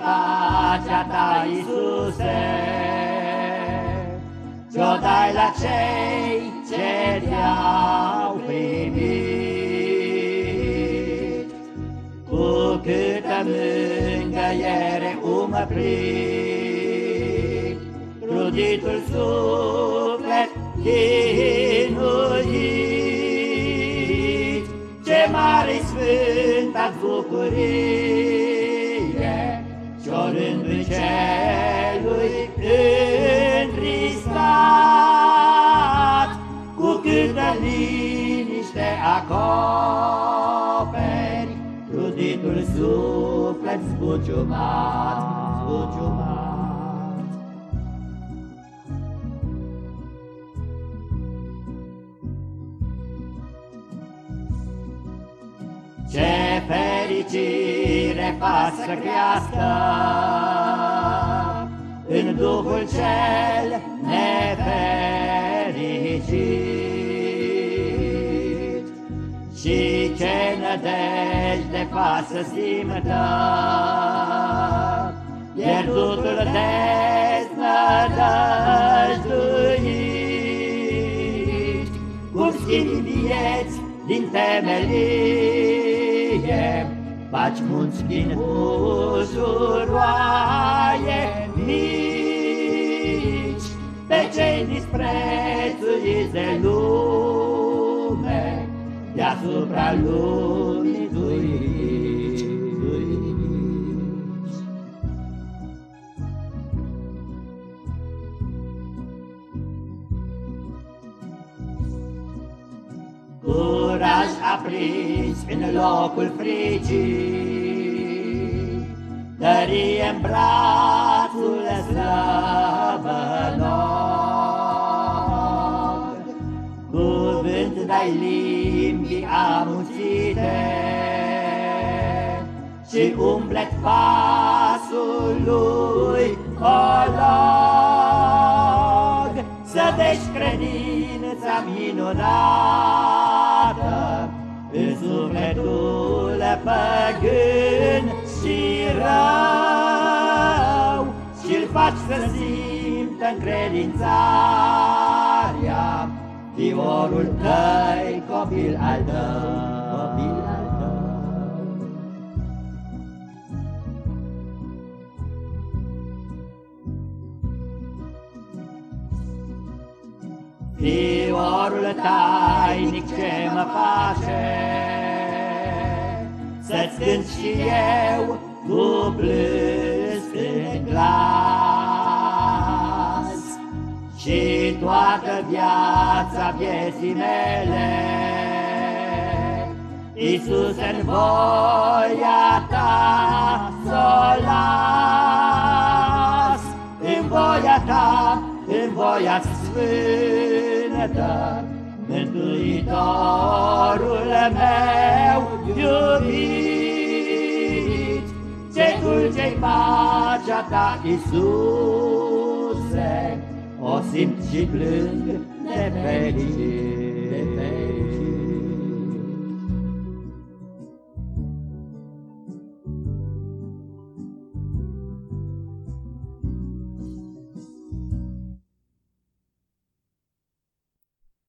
pacea ta, Iisuse, Ce-o dai la cei ce te-au primit. Cu câtă mângăiere umăprit, Truditul suflet chinuit, Ce mare sfânta bucurie, Ce-o rândul celui întristat, Cu câtă liniște acoperi, Truditul suflet zbuciumat, zbuciumat. Ce fericire faci să crească. În Duhul cel nefericit. Și ce nădejde faci să simtă. Pierdutul deznădăjduit Cum schimbi vieți din temelie, Faci munți din usuroaie mici, Pe cei disprețuiți de lume, Deasupra lumii duiți. Curaj aprins în locul frigii, Tărie în brațul slăbănor. Cuvânt dai limbii amuțite. Și umplet pasul lui olog, Să deci credința minunată păgân și rău Și-l faci să simtă încredințarea Fiorul tăi, copil al tău, copil al tău. Fiorul tainic ce mă face Să-ți cânt și eu cu plâns în glas. Și toată viața vieții mele Iisus în voia ta s-o las. În voia ta, în voia sfântă Mântuitorul pacea ta, Iisuse O simt și plâng de fericit